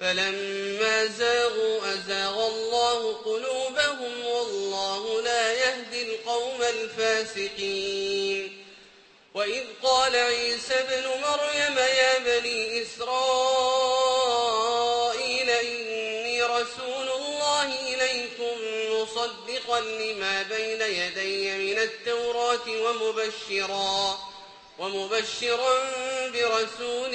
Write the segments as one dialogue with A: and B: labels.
A: فلما زاغوا أزاغ الله قلوبهم والله لا يهدي القوم الفاسقين. وإذ قال عيسى ابن مريم يا بني إسرائيل إني رسول الله إليكم مصدقا لما بين يدي من التوراة ومبشرا ومبشرا برسول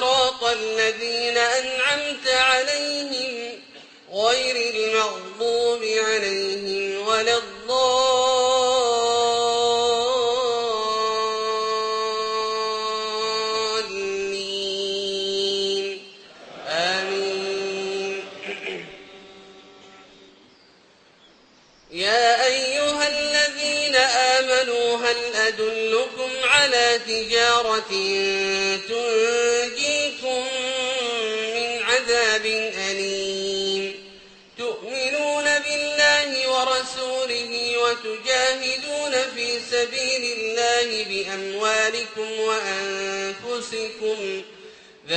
A: صراط الذين أنعمت عليهم غير المغضوب عليهم ولا الضالين. آمين. يا أيها الذين آمنوا هل أدلكم على تجارة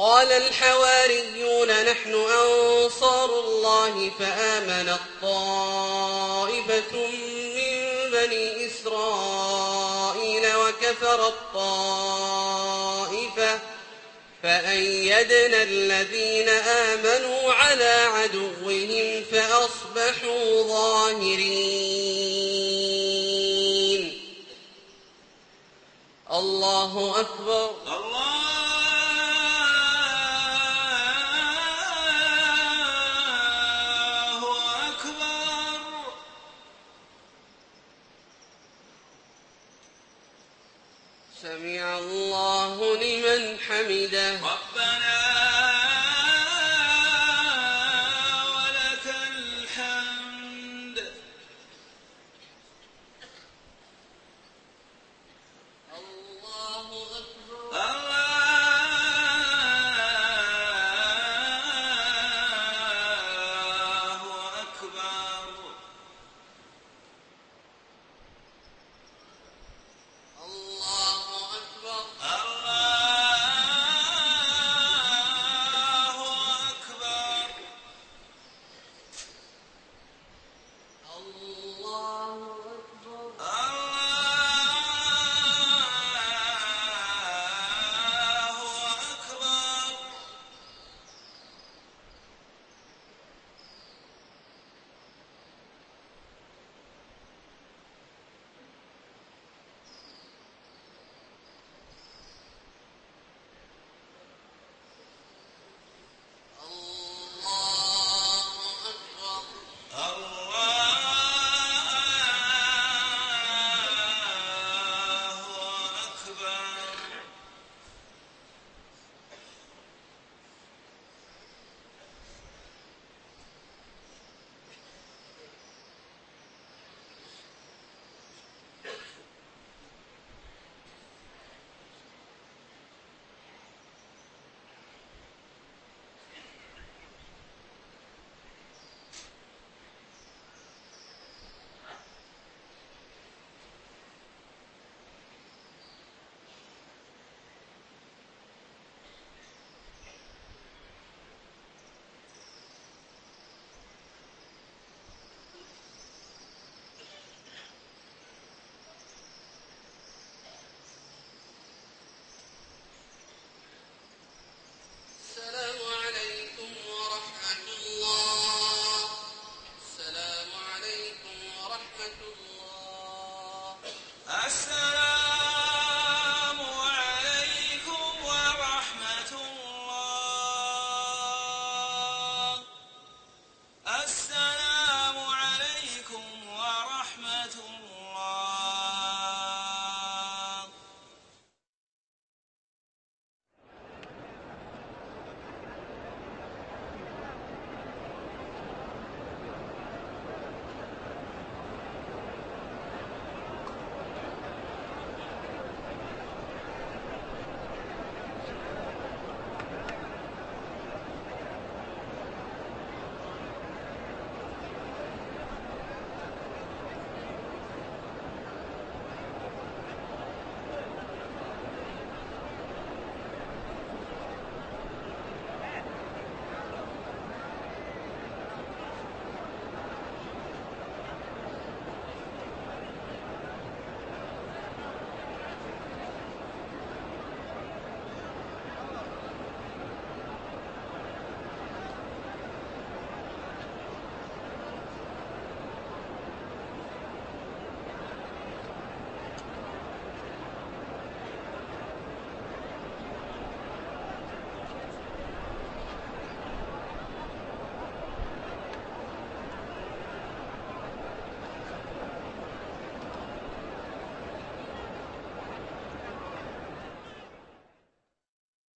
A: قال الحواريون نحن أنصار الله فآمن الطائفة من بني إسرائيل وكفر الطائفة فأيدنا الذين آمنوا على عدوهم فأصبحوا ظاهرين. الله أكبر. حمده.
B: ربنا
A: Yes, sir.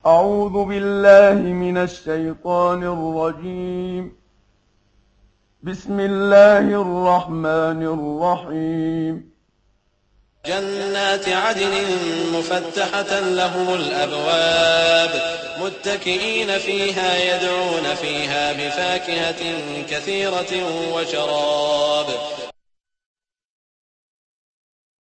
C: أعوذ بالله من الشيطان الرجيم. بسم الله الرحمن الرحيم.
D: جنات عدن مفتحة لهم الأبواب متكئين فيها يدعون فيها بفاكهة كثيرة وشراب.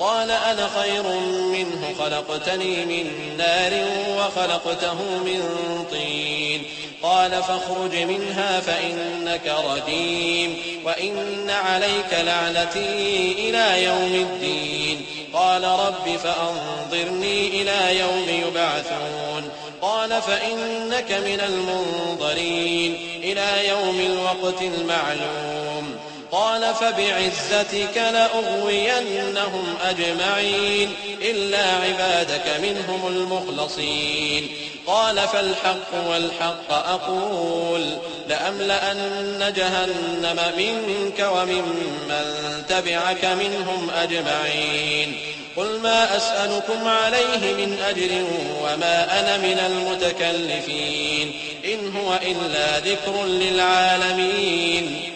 D: قال أنا خير منه خلقتني من نار وخلقته من طين. قال فاخرج منها فإنك رجيم وإن عليك لعنتي إلى يوم الدين. قال رب فأنظرني إلى يوم يبعثون. قال فإنك من المنظرين إلى يوم الوقت المعلوم. قال فبعزتك لأغوينهم أجمعين إلا عبادك منهم المخلصين قال فالحق والحق أقول لأملأن جهنم منك وممن تبعك منهم أجمعين قل ما أسألكم عليه من أجر وما أنا من المتكلفين إن هو إلا ذكر للعالمين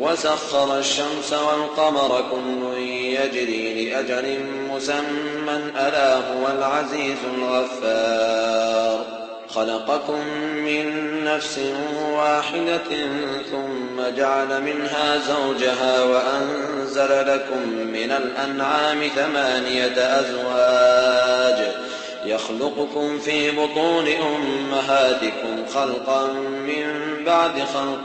E: وسخر الشمس والقمر كل يجري لأجل مسمى ألا هو العزيز الغفار. خلقكم من نفس واحدة ثم جعل منها زوجها وأنزل لكم من الأنعام ثمانية أزواج. يخلقكم في بطون أمهاتكم خلقا من بعد خلق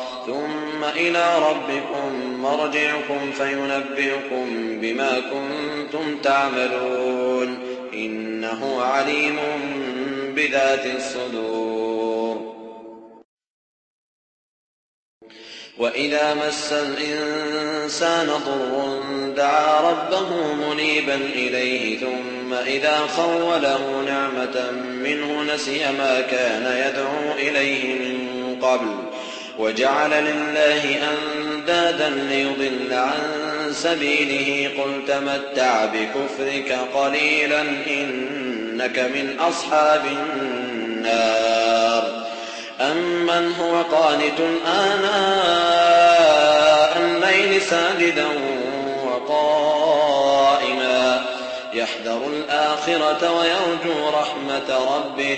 E: ثم إلى ربكم مرجعكم فينبئكم بما كنتم تعملون. إنه عليم بذات الصدور. وإذا مس الإنسان ضر دعا ربه منيبا إليه ثم إذا خوله نعمة منه نسي ما كان يدعو إليه من قبل. وجعل لله أندادا ليضل عن سبيله. قل تمتع بكفرك قليلا إنك من أصحاب النار. أمن هو قانت آناء الليل ساجدا وقائما. يحذر الآخرة ويرجو رحمة ربه.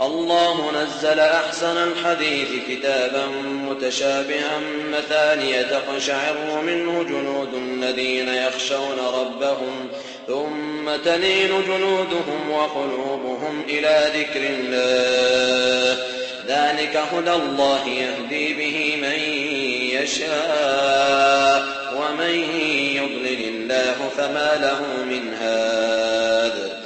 E: الله نزل أحسن الحديث كتابا متشابها مثانية تقشعر منه جنود الذين يخشون ربهم ثم تلين جلودهم وقلوبهم إلى ذكر الله. ذلك هدى الله يهدي به من يشاء ومن يضلل الله فما له من هاد.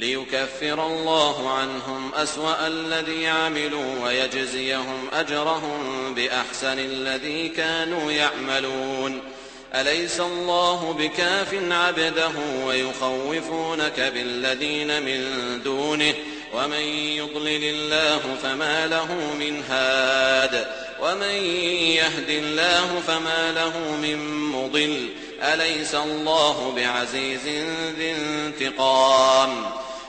E: ليكفر الله عنهم أسوأ الذي عملوا ويجزيهم أجرهم بأحسن الذي كانوا يعملون. أليس الله بكاف عبده ويخوفونك بالذين من دونه؟ ومن يضلل الله فما له من هاد. ومن يهد الله فما له من مضل. أليس الله بعزيز ذي انتقام؟